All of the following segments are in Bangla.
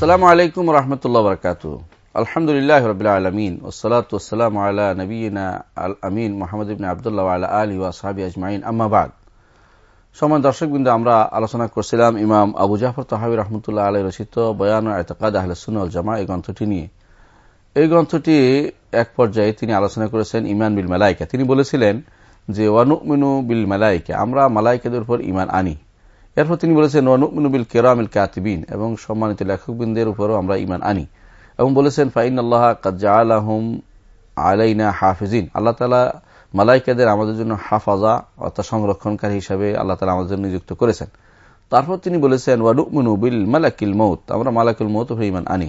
আসসালামু আলাইকুম রহমতুল্লাহ বরকাত আলহামদুলিল্লাহ রবিল আলমিন ওসলাত ওসালাম আলা নবীনা আল আমিন মোহাম্মদ ইবিন আবদুল্লাহ আলা আলী ওয়াসাবি আজমাইন। আম্মাবাদ সময় দর্শকবৃন্দ, আমরা আলোচনা করছিলাম ইমাম আবু জাফর তাহাবি রহমতুল্লাহ আলী রচিত বয়ান এতকাদ আহলে সুনুল জামা এই গ্রন্থটি নিয়ে। এই গ্রন্থটি এক পর্যায়ে তিনি আলোচনা করেছেন ইমান বিল মালাইকা তিনি বলেছিলেন যে, ওয়ানুমিনু বিল মালাইকা আমরা মালাইকাদের উপর ইমান আনি। এরপর তিনি বলেছেন ওয়ানুমিনু বিল কেরামিল কাতিবিন এবং সম্মানিত লেখকবৃন্দের উপরও আমরা ইমান আনি। এবং বলেছেন ফাইন আল্লাহ কাজা আলাইনা হাফিজিন আল্লাহ তালা মালাইকাদের আমাদের জন্য হাফাজা অর্থাৎ সংরক্ষণকারী হিসাবে আল্লাহ তালা আমাদের জন্য নিযুক্ত করেছেন। তারপর তিনি বলেছেন ওয়ানুমিনু বিল মালাকিল মৌত আমরা মালাকুল মৌত ইমান আনি।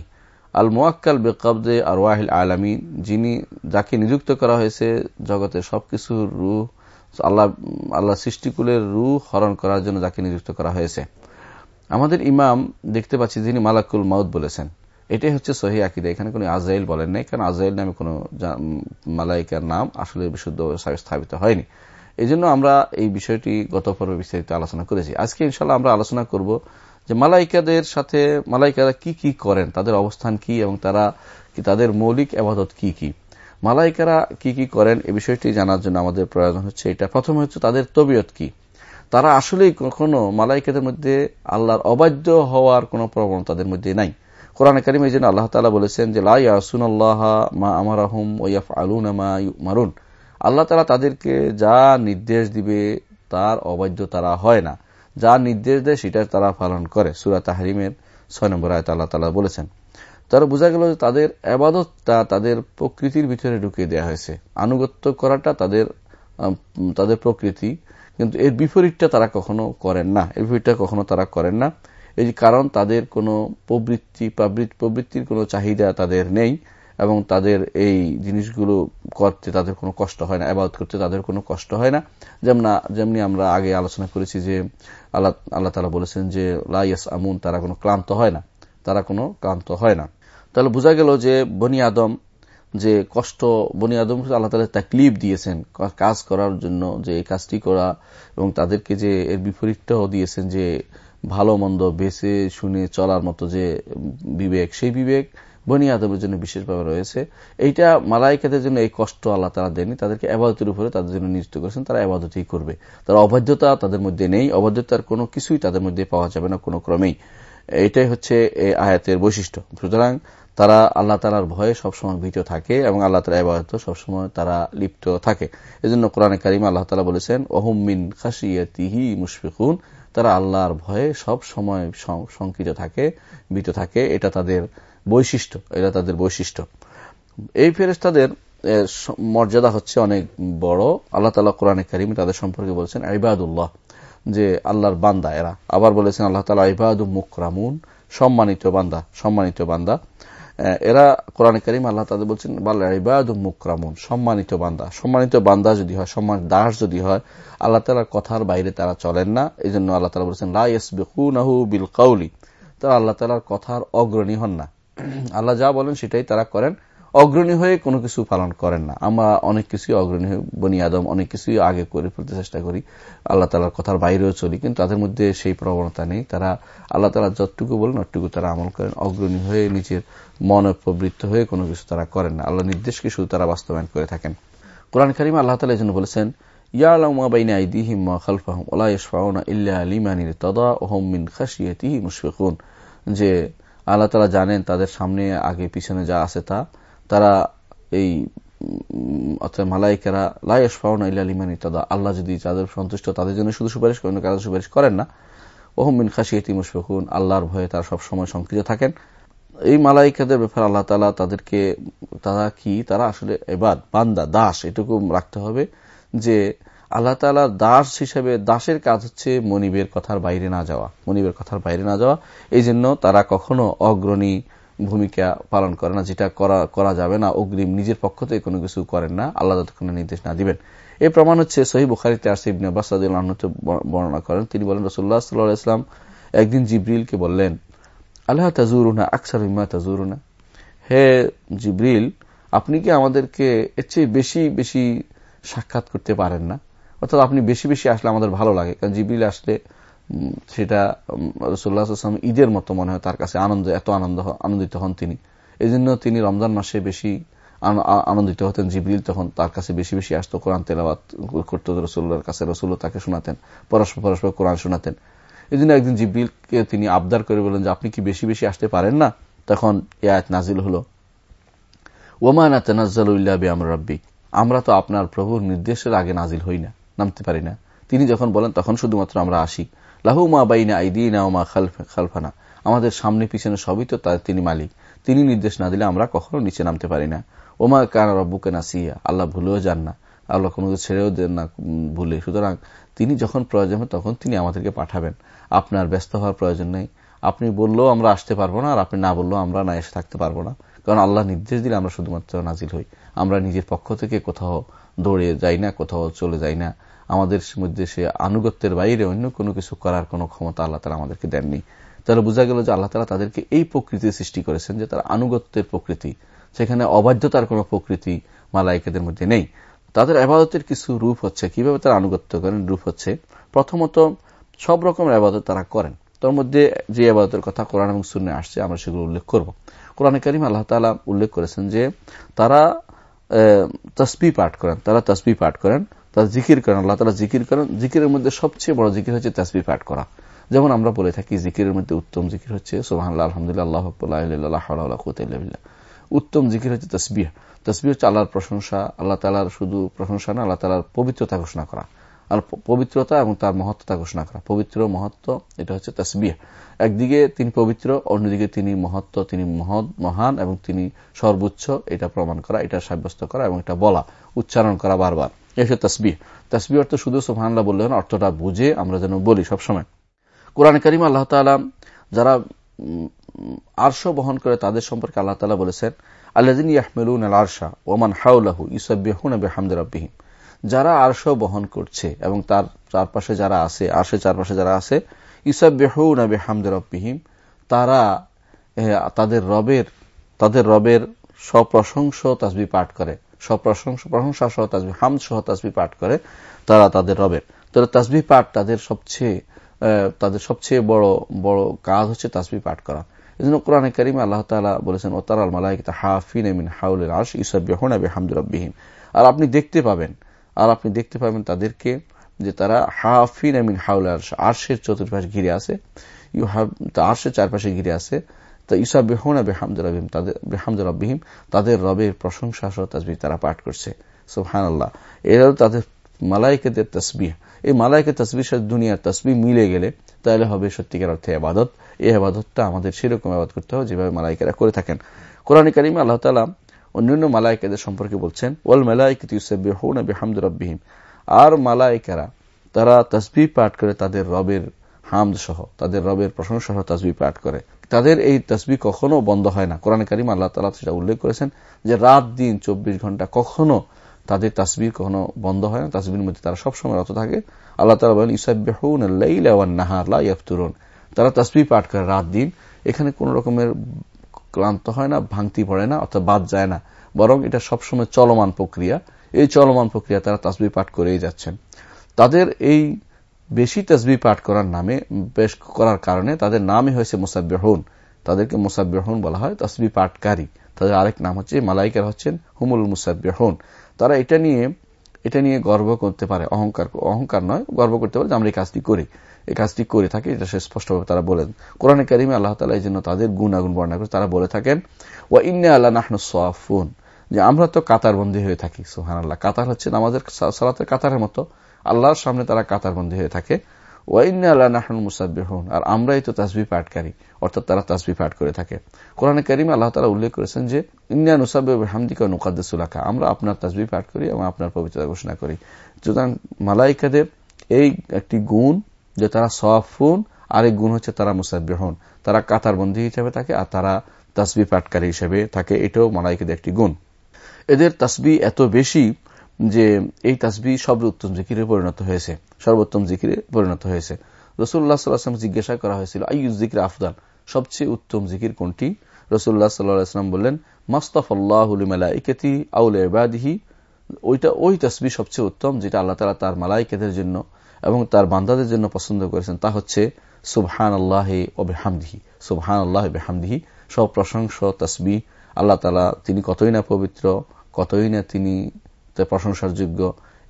আল মোয়াক্কাল বেকবদে আর ওয়াহিল আলামিন, যিনি যাকে নিযুক্ত করা হয়েছে জগতের সবকিছুর রুহ আল্লাহ আল্লাহ সৃষ্টিকুলের রু হরণ করার জন্য যাকে নিযুক্ত করা হয়েছে। আমাদের ইমাম দেখতে পাচ্ছি যিনি মালাকুল মাউদ বলেছেন। এটাই হচ্ছে সহি আকিদা। এখানে কোনো আজরাইল বলেন নাই, কারণ আজরাইল নামে কোনো মালাইকার নাম আসলে বিশুদ্ধ স্থাপিত হয়নি। এই আমরা এই বিষয়টি গত পর্বে বিস্তারিত আলোচনা করেছি। আজকে ইনশাল্লাহ আমরা আলোচনা করব যে মালাইকাদের সাথে, মালাইকারা কি কি করেন, তাদের অবস্থান কি এবং তারা তাদের মৌলিক আবাদত কি কি? মালাইকারা কি কি করেন, এ বিষয়টি জানার জন্য আমাদের প্রয়োজন হচ্ছে এটা। প্রথমে হচ্ছে তাদের তবিয়ত কি? তারা আসলেই কখনো মালাইকাদের মধ্যে আল্লাহর অবাধ্য হওয়ার কোন প্রবণতা তাদের মধ্যে নাই। কোরআন কারিম এই জন্য আল্লাহ তালা বলেছেন যে লাইয়াসুন আল্লাহ মা আমার আহম ওয়াফ আলুন মারুন আল্লাহ তালা তাদেরকে যা নির্দেশ দিবে, তার অবাধ্য তারা হয় না। যা নির্দেশ দেয়, সেটা তারা পালন করে। সুরা তাহারিমের ছয় নম্বর আয়ত আল্লাহ তালা বলেছেন। তারা বোঝা গেল যে তাদের আবাদতটা তাদের প্রকৃতির ভিতরে ঢুকিয়ে দেওয়া হয়েছে। আনুগত্য করাটা তাদের তাদের প্রকৃতি। কিন্তু এর বিপরীতটা তারা কখনো করেন না। এর বিপরীতটা কখনো তারা করেন না। এই কারণ তাদের কোনো প্রবৃত্তি প্রবৃত্তির কোনো চাহিদা তাদের নেই এবং তাদের এই জিনিসগুলো করতে তাদের কোনো কষ্ট হয় না, আবাদত করতে তাদের কোনো কষ্ট হয় না। যেমন, যেমনি আমরা আগে আলোচনা করেছি যে আল্লাহ আল্লাহ তালা বলেছেন যে লাইয়াস আমুন তারা কোনো ক্লান্ত হয় না। তারা কোনো ক্লান্ত হয় না। তাহলে বোঝা গেল যে বনি আদম, যে কষ্ট বনি আদম আল্লাহ তালা তাকলিফ দিয়েছেন কাজ করার জন্য, যে এই কাজটি করা এবং তাদেরকে যে এর বিপরীতটাও দিয়েছেন যে ভালো মন্দ বেছে শুনে চলার মতো যে বিবেক, সেই বিবেক বনি আদমের জন্য বিশেষভাবে রয়েছে। এইটা মালাইকাদের জন্য এই কষ্ট আল্লাহ তারা দেননি। তাদেরকে আবাদতের উপরে তাদের জন্য নিযুক্ত করেছেন। তারা আবাদতেই করবে। তারা অবাধ্যতা তাদের মধ্যে নেই। অবাধ্যতার কোনো কিছুই তাদের মধ্যে পাওয়া যাবে না কোনো ক্রমেই। এটাই হচ্ছে এই আয়াতের বৈশিষ্ট্য। সুতরাং তারা আল্লাহ তালার ভয়ে সবসময় ভীত থাকে এবং আল্লাহ তালা আবাদত সবসময় তারা লিপ্ত থাকে। এজন্য কোরআনে কারিম আল্লাহ তালা বলেছেন ওহমিন খাসিয়াতিহি মুশফিকুন। তারা আল্লাহর ভয়ে সব সময় শঙ্কিত থাকে, ভীত থাকে। এটা তাদের বৈশিষ্ট্য, এটা তাদের বৈশিষ্ট্য। এই ফেরেস্তাদের মর্যাদা হচ্ছে অনেক বড়। আল্লাহ তালা কোরআনে কারিম তাদের সম্পর্কে বলছেন, ইবাদুল্লাহ। যে আল্লাহর বান্দা এরা। আবার বলেছেন, আল্লাহ তালা ইবাদু মুকরামুন, সম্মানিত বান্দা সম্মানিত বান্দা। এরা কোরআন করিম আল্লাহ তাদের বলছেন ইবাদু মুকরামুন সম্মানিত বান্দা। সম্মানিত বান্দা যদি হয় সম্মান দাস যদি হয়, আল্লাহ তালার কথার বাইরে তারা চলেন না। এই জন্য আল্লাহ তালা বলছেন লাহু বিল কাউলি তারা আল্লাহ তালার কথার অগ্রণী হন না। আল্লাহ যা বলেন সেটাই তারা করেন। অগ্রণী হয়ে কোনো কিছু পালন করেন না। আমরা অনেক কিছুই অগ্রণী বনি আদম অনেক কিছুই আগে করে ফেলতে চেষ্টা করি। আল্লাহ তালার কথার বাইরেও চলি, কিন্তু তাদের মধ্যে সেই প্রবণতা নেই। তারা আল্লাহ তালা যতটুকু বলেন অতটুকু তারা আমল করেন। অগ্রণী হয়ে নিজের মন প্রবৃত্ত হয়ে কোনো কিছু তারা করেন না। আল্লাহ নির্দেশকে শুধু তারা বাস্তবায়ন করে থাকেন। কোরআন করিম আল্লাহ তালা জন্য বলেছেন যে আল্লাহ জানেন তাদের সামনে আগে পিছনে যা আছে তা। তারা এই অর্থাৎ মালাইকেরা লাইস পাওনা ইল্লা লিমানি তাদা আল্লাহ যদি যাদের সন্তুষ্ট, তাদের জন্য শুধু সুপারিশ করেন কাজ সুপারিশ করেন না। ওহমিন খাসিয়তি মুশফিকুন। আল্লাহর ভয়ে তারা সবসময় সংকৃত থাকেন। এই মালাইকাদের ব্যাপারে আল্লাহ তালা তাদেরকে, তারা কি? তারা আসলে এবার বান্দা, দাস, এটুকু রাখতে হবে যে আল্লাহ তালা দাস হিসেবে, দাসের কাজ হচ্ছে মনিবের কথার বাইরে না যাওয়া, মনিবের কথার বাইরে না যাওয়া। এই জন্য তারা কখনো অগ্রণী ভূমিকা পালন করে না, যেটা করা যাবে না। অগ্রিম নিজের পক্ষ থেকে কোনো কিছু করেন না। আল্লাহ যতক্ষণ নির্দেশ না দিবেন। এই প্রমাণ হচ্ছে সহি বুখারিতে আসে ইবনে আব্বাস বর্ণনা করেন। তিনি বলেন রসুল্লাহ সাল্লাহ ইসলাম একদিন জিব্রিলকে বললেন, আল্লাহ তাজুরুনা আকসার ইমা তাজুরুনা হে জিব্রিল, আপনি কি আমাদেরকে এর চেয়ে বেশি বেশি সাক্ষাৎ করতে পারেন না? অর্থাৎ আপনি বেশি বেশি আসলে আমাদের ভালো লাগে। কারণ জিব্রিল আসলে সেটা রসুল্লাহাম ঈদের মতো মনে হয় তার কাছে আনন্দ, এত আনন্দ, আনন্দিত হন তিনি। এই তিনি রমজান মাসে বেশি আনন্দিত হতেন। জিবরিল তখন তার কাছে বেশি বেশি আসতো, কোরআন তেলাবাদ করত রসুল্লার কাছে রসুল্লাহ তাকে শোনাতেন, পরস্পর পরস্পর কোরআন শোনাতেন। এই জন্য একদিন জিবরিলকে তিনি আবদার করে বলেন যে, আপনি কি বেশি বেশি আসতে পারেন না? তখন এ নাজিল হল। ওমানা তেনাজ্জাল্লাহ আমার রব্বিক আমরা তো আপনার প্রভুর নির্দেশের আগে নাজিল হই না, নামতে পারি না। তিনি যখন বলেন, তখন শুধুমাত্র আমরা আসি। লাহু মা বাইনা আইদিনা মা খালফানা। আমাদের সামনে পিছনে সবই তো তার তিনি মালিক। তিনি নির্দেশ না দিলে আমরা কখনো নিচে নামতে পারি না। ওমা কান রব্বুকে নাসিয়া আল্লাহ ভুলেও যান না। আল্লাহ কোনো ছেড়েও দেন না ভুলে। সুতরাং তিনি যখন প্রয়োজন হয় তখন তিনি আমাদেরকে পাঠাবেন। আপনার ব্যস্ত হওয়ার প্রয়োজন নেই। আপনি বললেও আমরা আসতে পারব না আর আপনি না বললেও আমরা না এসে থাকতে পারব না। কারণ আল্লাহ নির্দেশ দিলে আমরা শুধুমাত্র নাজিল হই। আমরা নিজের পক্ষ থেকে কোথাও দৌড়ে যাই না, কোথাও চলে যাই না। আমাদের মধ্যে সে আনুগত্যের বাইরে অন্য কোনো কিছু করার কোনো ক্ষমতা আল্লাহ তালা আমাদেরকে দেননি। তাহলে বোঝা গেল যে আল্লাহ তালা তাদেরকে এই প্রকৃতি সৃষ্টি করেছেন যে তারা আনুগত্যের প্রকৃতি। সেখানে অবাধ্যতার কোনো প্রকৃতি মালাইকেদের মধ্যে নেই। তাদের আবাদতের কিছু রূপ হচ্ছে। কীভাবে তারা আনুগত্য করেন? রূপ হচ্ছে প্রথমত সব রকমের আবাদত তারা করেন। তার মধ্যে যে আবাদতের কথা কোরআন এবং শূন্য আসছে, আমরা সেগুলো উল্লেখ করব। কোরআন করিম আল্লাহ তালা উল্লেখ করেছেন যে তারা তসবি পাঠ করেন, তারা তসবি পাঠ করেন, তারা জিকির করেন, আল্লাহ তালা জিকির করেন। জিকিরের মধ্যে সবচেয়ে বড় জিকির হচ্ছে তসবি পাঠ করা। যেমন আমরা বলে থাকি, জিকিরের মধ্যে উত্তম জিকির হচ্ছে সোহান আলহামদুলিল্লাহ, আল্লাহ উত্তম জিকির হচ্ছে তসবিহ। তসবি হচ্ছে আল্লাহর প্রশংসা, আল্লাহ তালার শুধু প্রশংসা না, আল্লাহ তালার পবিত্রতা ঘোষণা করা। আর পবিত্রতা এবং তার মহত্বতা ঘোষণা করা। পবিত্র মহত্ব, এটা হচ্ছে তসবিহ। একদিকে তিনি পবিত্র, অন্যদিকে তিনি মহত্ব, তিনি মহৎ, মহান এবং তিনি সর্বোচ্চ, এটা প্রমাণ করা, এটা সাব্যস্ত করা এবং এটা বলা, উচ্চারণ করা বারবার। হচ্ছে তসবিহ। তসবি অর্থ শুধু সোহানলা বললে না, অর্থটা বুঝে আমরা যেন বলি সবসময়। কোরআন করিম আল্লাহ তালা যারা আরশ বহন করে তাদের সম্পর্কে আল্লাহ তালা বলেছেন আল্লাদিন ইয়াহমেলুন আল আরশা ওমান হাউলাহু ইসাবিহুন হামদ রব্বিহিম। যারা আরশ বহন করছে এবং তার চারপাশে যারা আছে আরশে চারপাশে যারা আছে ইসাবিহুন আবে হামদ রব্বিহিম, তারা তাদের রবের তাদের রবের সপ্রশংস তাজবি পাঠ করে। সপ্রশংস, প্রশংসা সহ তাজবি হাম সহ তাজবি পাঠ করে তারা তাদের রবের। তাহলে তাজবি পাঠ তাদের সবচেয়ে তাদের সবচেয়ে বড় বড় কাজ হচ্ছে তাসবি পাঠ করা। এই জন্য কোরআন করিম আল্লাহ তালা বলেছেন ওতার আল মালাইকিতা হাফিন হাউল আশ ইসাবিহন আবি হামদুরাবিহীন আর আপনি দেখতে পাবেন আর আপনি দেখতে পাবেন তাদেরকে যে তারা হাফিন এমিন হাউল আর্শ, আর্শের চতুর্পাশে ঘিরে আছে। ইউ হাব আর্শের চারপাশে ঘিরে আছে। তা ইসা বেহনা বেহামদুরাবিহিম তাদের বেহামদুরাবিহিম তাদের রবের প্রশংসা সহ তাসবি তারা পাঠ করছে। সুহান আল্লাহ এরা তাদের মালাইকেদের তসবিহ। এই মালাইকে তসবির সাথে দুনিয়ার তসবি মিলে গেলে তাহলে হবে সত্যিকার অর্থে আবাদত এই আবাদতটা আমাদের সেরকম আবাদ করতে হবে যেভাবে মালাইকেরা করে থাকেন। কোরআন করিম আল্লাহ তালা অন্যান্য মালাইকাদের সম্পর্কে বলছেন, ওয়াল মালাইকিত ইউসাবিহামদ রব্বিহিম। আর মালাইকারা তারা তসবি পাঠ করে তাদের রবের হামদ সহ, তাদের রবের প্রশংসা সহ তসবি পাঠ করে। তাদের এই তসবি কখনো বন্ধ হয় না। কোরআন করিম আল্লাহ তালা সেটা উল্লেখ করেছেন যে রাত দিন চব্বিশ ঘণ্টা কখনো তাদের তাসবির কখনো বন্ধ হয় না। তাসবির মধ্যে তারা সবসময় রত থাকে। আল্লাহ তালা বলেন ইসাবিহুন তারা তাসবি পাঠ করে রাত দিন। এখানে কোন রকমের ক্লান্ত হয় না, ভাঙতি পড়ে না, অর্থাৎ বাদ যায় না। বরং এটা সবসময় চলমান প্রক্রিয়া। এই চলমান প্রক্রিয়া তারা তাসবি পাঠ করেই যাচ্ছেন। তাদের এই বেশি তসবি পাঠ করার নামে, বেশ করার কারণে তাদের নামই হয়েছে মুসাব্বেহন। তাদেরকে মুসাব্বেহন বলা হয় তসবি পাঠকারী। তাদের আরেক নাম হচ্ছে, মালাইকার হচ্ছেন হুমুল মুসাব্বেহন। তারা এটা নিয়ে এটা নিয়ে গর্ব করতে পারে, অহংকার অহংকার নয়, গর্ব করতে পারে যে আমরা এই কাজটি করি। এই কাজটি করে থাকি, এটা সে স্পষ্টভাবে তারা বলেন। কোরআনে কারিমে আল্লাহ তালা এই জন্য তাদের গুণাগুণ বর্ণনা করে তারা বলে থাকেন ও ইন্নে আল্লাহ নাহন সোয়াফুন যে আমরা তো কাতারবন্দি হয়ে থাকি সোহান আল্লাহ কাতার হচ্ছে আমাদের সালাতের কাতারের মতো। আল্লাহর সামনে তারা কাতারবন্দি হয়ে থাকে। ওয়াইন্না আল্লাহ আর আমরাই তো তাসবি পাঠকারী, অর্থাৎ তারা তাসবি পাঠ করে থাকে। কোরআনে করিম আল্লাহ তালা উল্লেখ করেছেন যে ইন্ডিয়া নুসাব্বে হামদিকা নুকাদ্দুলাকা আমরা আপনার তাসবি পাঠ করি এবং আপনার পবিত্রতা ঘোষণা করি। সুতরাং মালাইকাদের এই একটি গুণ যে তারা সফুন আরেক গুণ হচ্ছে তারা মুসাব্বিহন। তারা কাতারবন্দি হিসেবে থাকে আর তারা তাসবি পাঠকারী হিসেবে থাকে। এটাও মালাইকাদের একটি গুণ। এদের তাসবি এত বেশি যে এই তাসবি সর্বোত্তম জিকিরে পরিণত হয়েছে, সর্বোত্তম জিকিরে পরিণত হয়েছে। রসুল্লাহ সাল্লাহাম জিজ্ঞাসা করা হয়েছিল আইয়ুজ জিকির আফদান সবচেয়ে উত্তম জিকির কোনটি? রসুল্লাহ সাল্লাহাম বললেন মাস্তাফাল্লাহলিমালাইকেতি আউল এবাদিহি ওইটা, ওই তসবি সবচেয়ে উত্তম যেটা আল্লাহ তালা তার মালাইকেদের জন্য এবং তার বান্দাদের জন্য পছন্দ করেছেন। তা হচ্ছে সুবহান আল্লাহ হামদিহি সুবহান আল্লাহ হামদিহি সব প্রশংস তসবি আল্লাহ তালা তিনি কতই না পবিত্র, কতই না তিনি প্রশংসার যোগ্য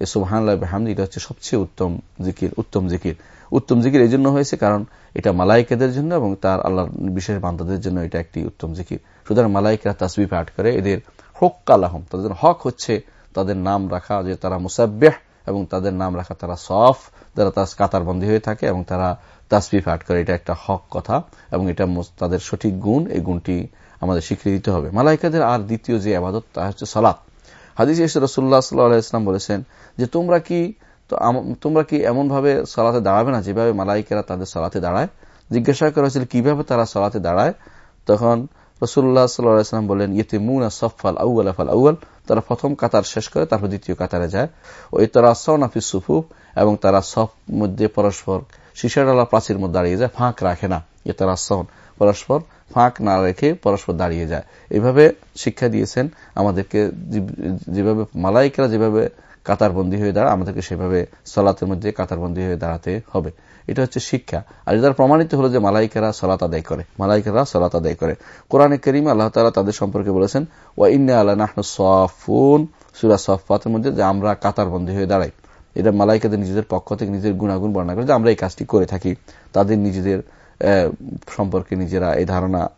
এ সুবহান আল্লাহ হামদি এটা হচ্ছে সবচেয়ে উত্তম জিকির উত্তম জিকির। উত্তম জিকির এই জন্য হয়েছে কারণ এটা মালাইকেদের জন্য এবং তার আল্লাহ বিশেষ বান্দাদের জন্য এটা একটি উত্তম জিকির। সুতরাং মালাইকেরা তাসবি পাঠ করে, এদের হক কালাহম তাদের হক হচ্ছে তাদের নাম রাখা, যে তারা মুসাব্বেহ এবং তাদের নাম রাখা তারা সফ তার কাতার বন্দী হয়ে থাকে এবং তারা তাসবি পাঠ করে। এটা একটা হক কথা এবং এটা তাদের সঠিক গুণ, এই গুণটি আমাদের স্বীকৃতি দিতে হবে। মালাইকাদের আর দ্বিতীয় যে আবাদত, তা হচ্ছে সালাত। হাদিস রসুল্লাহ সাল্লাহ ইসলাম বলেছেন যে তোমরা কি তোমরা কি এমন ভাবে সালাতে দাঁড়াবে না যেভাবে মালাইকেরা তাদের সালাতে দাঁড়ায়? জিজ্ঞাসা করা হয়েছিল কীভাবে তারা সালাতে দাঁড়ায়? তখন রসুল্লাহ সাল্লাম বললেন ইয়েতে মুনা সফাল আউ্ল আফাল আউ্ল তারা প্রথম কাতার শেষ করে, তারপর দ্বিতীয় কাতারে যায়। ওই তারা সনাফিস সুফুফ, এবং তারা সব মধ্যে পরস্পর শিশাডালা প্রাচীর মধ্যে দাঁড়িয়ে যায়, ফাঁক রাখে না। ইয়ে তারা সন পরস্পর ফাঁক না রেখে পরস্পর দাঁড়িয়ে যায়। এইভাবে শিক্ষা দিয়েছেন আমাদেরকে যেভাবে মালাইকরা যেভাবে কাতারবন্দি হয়ে দাঁড়া আমাদেরকে সেভাবে সলাতের মধ্যে কাতারবন্দি হয়ে দাঁড়াতে হবে। এটা হচ্ছে শিক্ষা। আর এটা প্রমাণিত হলো যে মালাইকেরা সলাত আদায় করে। মালাইকেরা সলাত আদায় করে। কোরআনে করিম আল্লাহ তালা তাদের সম্পর্কে বলেছেন, ওয়া ইন্না আল্লাহ সফুন সুরা সফাতের মধ্যে যে আমরা কাতারবন্দি হয়ে দাঁড়াই। এটা মালাইকাদের নিজেদের পক্ষ থেকে নিজের গুণাগুণ বর্ণনা করে যে আমরা এই কাজটি করে থাকি। তাদের নিজেদের সম্পর্কে নিজেরা এই ধারণা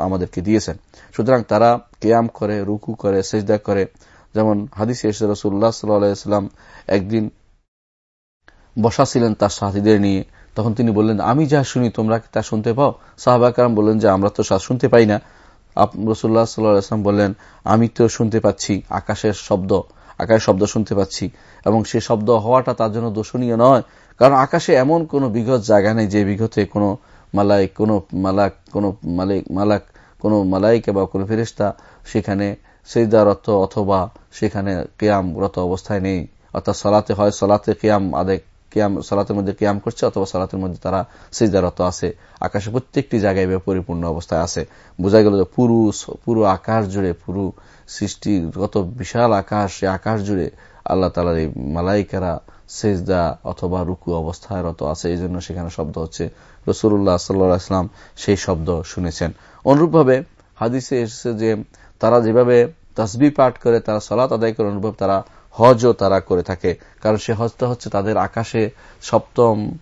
আমাদেরকে দিয়েছেন। সুতরাং তারা কেয়াম করে, রুকু করে, সেজদা করে। যেমন হাদিস রসুল্লাহ সাল্লাম একদিন বসা ছিলেন তার সাথীদের নিয়ে। তখন তিনি বললেন, আমি যা শুনি, তোমরা তা শুনতে পাও? সাহাবাকার বললেন যে, আমরা তো শুনতে পাই না। রসুল্লাহ সাল্লাম বললেন, আমি তো শুনতে পাচ্ছি, আকাশের শব্দ আকাশের শব্দ শুনতে পাচ্ছি এবং সে শব্দ হওয়াটা তার জন্য দোষণীয় নয়। কারণ আকাশে এমন কোন বিঘত জায়গা নেই যে বিঘতে কোনো মালাইক, কোন মালাক, কোন মালিক, মালাক, কোন মালাইকে বা কোন ফেরিস্তা সেখানে সেজদারত অথবা সেখানে কেয়ামরত অবস্থায় নেই। অর্থাৎ সলাতে হয়, সলাতে কেয়াম আদে, কেয়াম, সলাতের মধ্যে কেয়াম করছে অথবা সলাতের মধ্যে তারা সেজদারত আছে। আকাশে প্রত্যেকটি জায়গায় পরিপূর্ণ অবস্থায় আছে। বোঝা গেল যে পুরো পুরো আকাশ জুড়ে, পুরো সৃষ্টিগত বিশাল আকাশ, সে আকাশ জুড়ে আল্লাহ তালার এই মালাইকারা সেজদা অথবা রুকু অবস্থায় রত আছে এই জন্য সেখানে শব্দ হচ্ছে। রসুল্লাহ সাল্লা ইসলাম সেই শব্দ শুনেছেন। অনুরূপভাবে হাদিসে এসেছে যে তারা যেভাবে তসবি পাঠ করে, তারা সলাত আদায় করে অনুভব তারা হজও তারা করে থাকে। কারণ সে হজটা হচ্ছে তাদের আকাশে সপ্তম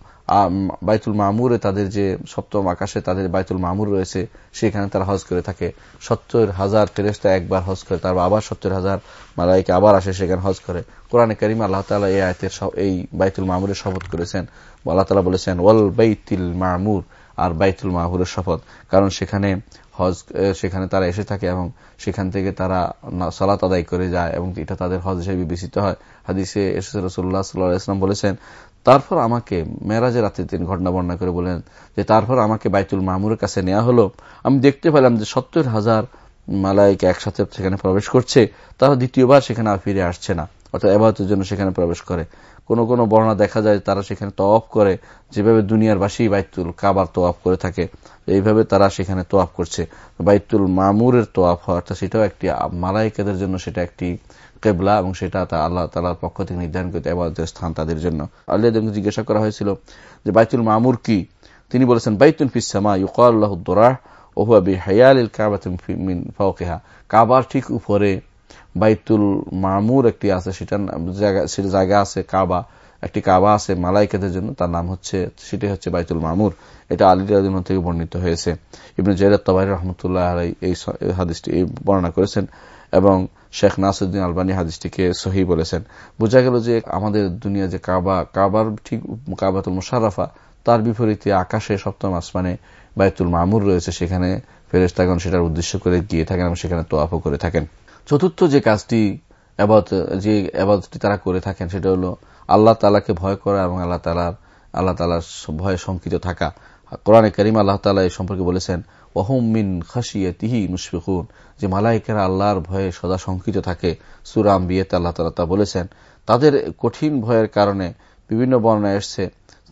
বাইতুল মামুরে তাদের যে সপ্তম আকাশে তাদের বাইতুল মামুর রয়েছে, সেখানে তারা হজ করে থাকে। সত্তর হাজার ফেরেস্তা একবার হজ করে, তারপর আবার সত্তর হাজার মালাইকে আবার আসে সেখানে হজ করে। কোরআনে করিম আল্লাহ তালা এই আয়তের এই বাইতুল মামুরের শপথ করেছেন। আল্লাহ তালা বলেছেন, ওয়াল বাইতুল মামুর আর বাইতুল মাহুরের শপথ। কারণ সেখানে হজ সেখানে তারা এসে থাকে এবং সেখান থেকে তারা সালাত আদায় করে যায় এবং এটা তাদের হজ হিসেবে বিবেচিত হয়। হাদিসে এসে রসুল্লাহ সাল্লাহ ইসলাম বলেছেন তারপর আমাকে মেরাজের রাতে তিনি ঘটনা বর্ণনা করে বলেন যে তারপর আমাকে বাইতুল মামুরের কাছে নেওয়া হলো। আমি দেখতে পেলাম যে সত্তর হাজার মালাইকে একসাথে সেখানে প্রবেশ করছে, তারা দ্বিতীয়বার সেখানে আর ফিরে আসছে না, অর্থাৎ এবারতের জন্য সেখানে প্রবেশ করে। কোন কোন বর্ণনা দেখা যায় তারা সেখানে তওয়াফ করে, যেভাবে দুনিয়ার বাসী বাইতুল কাবার তোয়াফ করে থাকে, এইভাবে তারা সেখানে তোয়াফ করছে। বাইতুল মামুরের তোয়াফ হওয়া অর্থাৎ সেটাও একটি মালাইকাদের জন্য সেটা একটি কেবলা এবং সেটা তা আল্লাহ তালার পক্ষ থেকে নির্ধারণ করতে আবাদের স্থান তাদের জন্য। আল্লাহ জিজ্ঞাসা করা হয়েছিল যে, বাইতুল মামুর কি? তিনি বলেছেন বাইতুল ফিসামা ইউকাল্লাহ দোরাহ বি হায়াল ফাওকেহা। কাবার ঠিক উপরে বাইতুল মামুর একটি আছে সেটা সেটা জায়গা আছে, কাবা। একটি কাবা আছে মালাইকাদের জন্য, তার নাম হচ্ছে সেটি হচ্ছে বাইতুল মামুর। এটা আলী থেকে বর্ণিত হয়েছে। ইবনে জৈরাত তবাই রহমতুল্লাহ এই হাদিসটি বর্ণনা করেছেন এবং শেখ নাসুদ্দিন আলবানী হাদিসটিকে সহি বলেছেন। বোঝা গেল যে আমাদের দুনিয়া যে কাবা, কাবার ঠিক কাবাতুল মুশারাফা তার বিপরীতে আকাশে সপ্তম আসমানে বায়তুল মামুর রয়েছে। সেখানে ফেরেস্তাগণ সেটার উদ্দেশ্য করে গিয়ে থাকেন এবং সেখানে তোয়াফও করে থাকেন। চতুর্থ যে কাজটি যে আবাদটি তারা করে থাকেন, সেটা হলো আল্লাহ তালাকে ভয় করা এবং আল্লাহ তালার আল্লাহ তালার ভয়ে শঙ্কিত থাকা। কোরআনে করিম আল্লাহ তালা এই সম্পর্কে বলেছেন, ওহম মিন খাসিয়ে তিহি মুশফিকুন। যে মালাইকেরা আল্লাহর ভয়ে সদা শঙ্কিত থাকে সুরাম বিয়েতে আল্লাহ তালা তা বলেছেন। তাদের কঠিন ভয়ের কারণে বিভিন্ন বর্ণনা এসছে।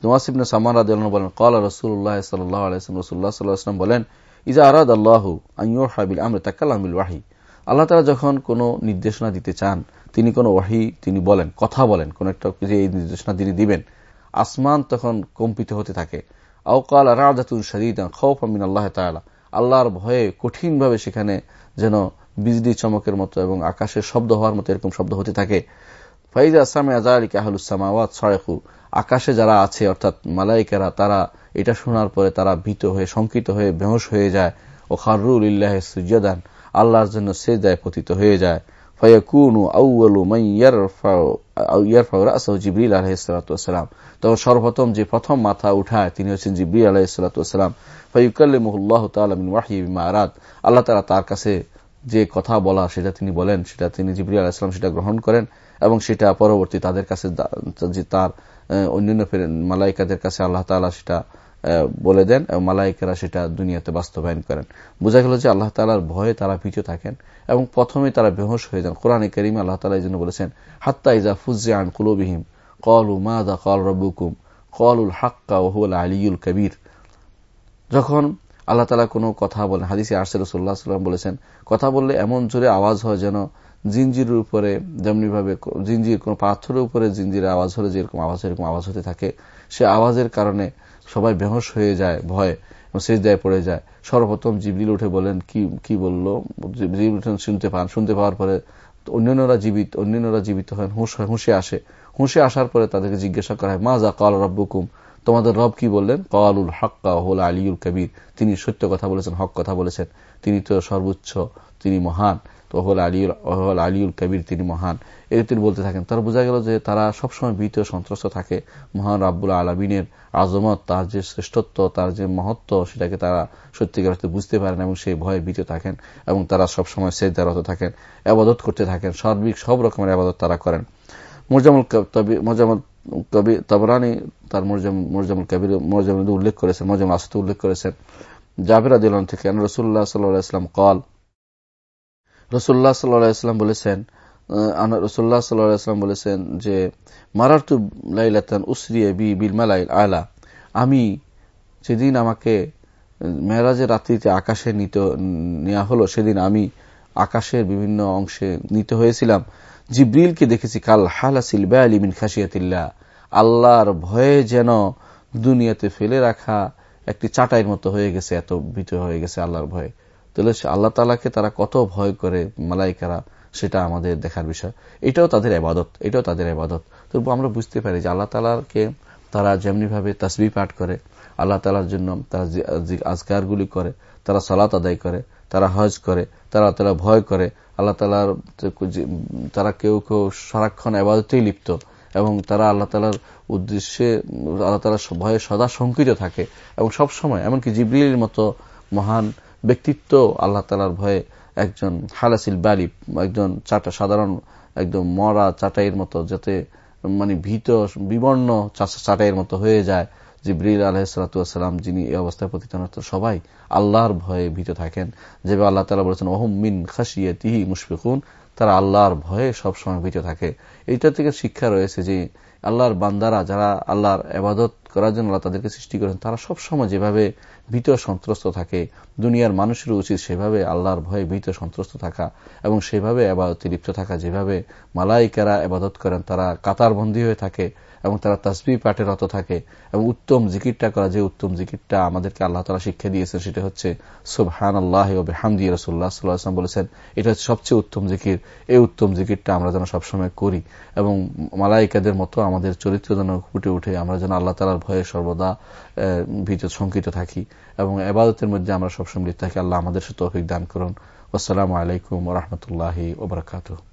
নোয়াসিবনে সামান বলেন কল রসুল্লাহ সাল্লাহ রসুল্লাহ সাল্লাহাম বলেন ইজা আরাদ আল্লাহ আইয়ুর হাবিল ওয়াহি। আল্লাহ তালা যখন কোনো নির্দেশনা দিতে চান, তিনি কোনো ওয়াহি তিনি বলেন, কথা বলেন, কোন একটা এই নির্দেশনা তিনি দিবেন, আসমান তখন কম্পিত হতে থাকে। আওকাল রাজাতুন শরীদান আল্লাহ তালা আল্লাহর ভয়ে কঠিনভাবে সেখানে যেন বিজলি চমকের মতো এবং আকাশের শব্দ হওয়ার মতো এরকম শব্দ হতে থাকে। ফাইজা আসামে আজারিক আহলুসামাওয়াত সড়েকু আকাশে যারা আছে, অর্থাৎ মালাইকেরা, তারা এটা শোনার পরে তারা ভীত হয়ে, শঙ্কিত হয়ে, বেহস হয়ে যায়। ও খারুল ইল্লাহ সুজাদান আল্লাহর জন্য সে দায় পতিত হয়ে যায়। ফয়াকুনু আউ্লু জিবরিল আলহিসাম তখন সর্বপ্রথম যে প্রথম মাথা উঠায়, তিনি হচ্ছেন জিবরিল আলহিসাম ফয়ুকাল্লিমুল্লাহ তালমিন ওয়াহি আরাদ আল্লাহ তালা তার কাছে যে কথা বলা, সেটা তিনি বলেন, সেটা তিনি জিবরি আলাহিসাম সেটা গ্রহণ করেন এবং সেটা পরবর্তী তাদের কাছে তার অন্যান্য মালাইকাদের কাছে আল্লাহ তালা সেটা বলে দেন, এবং মালাইকেরা সেটা দুনিয়াতে বাস্তবায়ন করেন। বোঝা গেল যে আল্লাহ তালার ভয়ে তারা পিছু থাকেন, এবং প্রথমে তারা বেহস হয়ে যান। কোরআন করিম আল্লাহ তালা এই জন্য বলেছেন, হাত্তা ইজা ফুজে আন কুলবিহিম কলু মাদা কল রবুকুম কলুল হাক্কা ওহুল আলিউল কবির। যখন আল্লাহ তালা কোনো কথা বলেন, হাদিসে আরসেল সাল্লাহ সাল্লাম বলেছেন, কথা বললে এমন জোরে আওয়াজ হয় যেন জিঞ্জির উপরে যেমনিভাবে জিঞ্জির কোন পাথরের উপরে জিঞ্জির আওয়াজ হলে যেরকম আওয়াজ এরকম আওয়াজ হতে থাকে। সে আওয়াজের কারণে সবাই বেহস হয়ে যায়, ভয় শেষ দায় পড়ে যায়। সর্বপ্রথম জিবলিল উঠে বলেন, কি কি বলল? জিবলিল শুনতে পান। শুনতে পাওয়ার পরে অন্যান্যরা জীবিত অন্যান্যরা জীবিত হন হুঁশ হয় হুঁশে আসে। হুঁশে আসার পরে তাদেরকে জিজ্ঞাসা করা হয় মা যা কাল রব্বুকুম? তোমাদের রব কি বললেন? কালুল হক্কা হোল আলিউল কবির। তিনি সত্য কথা বলেছেন, হক কথা বলেছেন। তিনি তো সর্বোচ্চ, তিনি মহান। তো হল আলিউল ওহল আলিউল কবির তিনি মহান। এই তিনি বলতে থাকেন, তারা বোঝা গেল যে তারা সবসময় ভীত সন্ত্রস্ত থাকে। মহান রাব্বুল আলমিনের আজমত, তার যে শ্রেষ্ঠত্ব, তার যে মহত্ব, সেটাকে তারা সত্যিকার অর্থে বুঝতে পারেন এবং সেই ভয়ে ভীত থাকেন এবং তারা সবসময় সেজদারত থাকেন, আবাদত করতে থাকেন, সার্বিক সব রকমের আবাদত তারা করেন। মোজামুল মোজামুল কবি তবরানি তার মোরজামুল কবির মোরজামুল উল্লেখ করেছেন মোজামুল আসতে উল্লেখ করেছেন। জাবির আদিলন থেকে রসুল্লাহ সাল্লাহ ইসলাম কল রসুল্লাহ সাল্লাম বলেছেন রসুল্লাহ সাল্লাম বলেছেন যে মারার্তু লাইলাতান উসরিয়ে বি বিলমালাইল আলা। আমি যেদিন আমাকে মেয়েরাজের রাত্রিতে আকাশে নিত নেওয়া হলো, সেদিন আমি আকাশের বিভিন্ন অংশে নিতে হয়েছিলাম। জিব্রিলকে দেখেছি, কাল হালাসিল বেআলিমিন খাসিয়াতিল্লা আল্লাহর ভয়ে যেন দুনিয়াতে ফেলে রাখা একটি চাটাইয়ের মতো হয়ে গেছে, এত ভীত হয়ে গেছে আল্লাহর ভয়ে। তাহলে আল্লাহ তালাকে তারা কত ভয় করে মালাইকারা, সেটা আমাদের দেখার বিষয়। এটাও তাদের আবাদত এটাও তাদের আবাদত তবু আমরা বুঝতে পারি যে আল্লাহ তালাকে তারা যেমনিভাবে তাসবি পাঠ করে, আল্লাহ তালার জন্য তারা আজকারগুলি করে, তারা সলাত আদায় করে, তারা হজ করে, তারা তারা ভয় করে, আল্লাহ তালার তারা কেউ কেউ সারাক্ষণ আবাদতেই লিপ্ত এবং তারা আল্লাহ তালার উদ্দেশ্যে, আল্লাহ তালার ভয়ে সদা শঙ্কিত থাকে এবং সব সময় এমনকি জিবলির মতো মহান ব্যক্তিত্ব আল্লাহ তালার ভয়ে একজন হালাসিল বালি, একজন চাটা সাধারণ, একদম মরা চাটাইয়ের মতো যাতে মানে ভীত, বিবর্ণ চাটাইয়ের মতো হয়ে যায়। জিব্রিল আলহাতাম যিনি এই অবস্থায় পতিত সবাই আল্লাহর ভয়ে ভীত থাকেন। যেভাবে আল্লাহ তালা বলেছেন, ওহম মিন খাসিয়ে তিহি মুশফিকুন তারা আল্লাহর ভয়ে সবসময় ভীত থাকে। এইটা থেকে শিক্ষা রয়েছে যে, আল্লাহর বান্দারা যারা আল্লাহর আবাদত করার জন্য আল্লাহ তাদেরকে সৃষ্টি করেন, তারা সবসময় যেভাবে ভীত সন্ত্রস্ত থাকে দুনিয়ার মানুষের উচিত সেভাবে আল্লাহর ভয়ে ভীত সন্ত্রস্ত থাকা এবং সেভাবে আবাদতে লিপ্ত থাকা, যেভাবে মালাইকারা আবাদত করেন, তারা কাতারবন্দী হয়ে থাকে এবং তারা তাসবি পাঠে রত থাকে এবং উত্তম জিকিরটা করা, যে উত্তম জিকিরটা আমাদেরকে আল্লাহ তালা শিক্ষা দিয়েছেন, সেটা হচ্ছে সুবহান আল্লাহ হামদি রসুল্লাহ সাল্লাহাম বলেছেন, এটা হচ্ছে সবচেয়ে উত্তম জিকির। এই উত্তম জিকিরটা আমরা যেন সবসময় করি এবং মালাইকাদের মতো আমাদের চরিত্র যেন ফুটে উঠে আমরা যেন আল্লাহ তালার ভয়ে সর্বদা ভীত শঙ্কিত থাকি। এবং এবাদতের মধ্যে আমরা সবসময় থাকি। আল্লাহ আমাদের সাথে দান করুন। আসসালামু আলাইকুম রহমতুল্লাহ ওবরাকাতুহ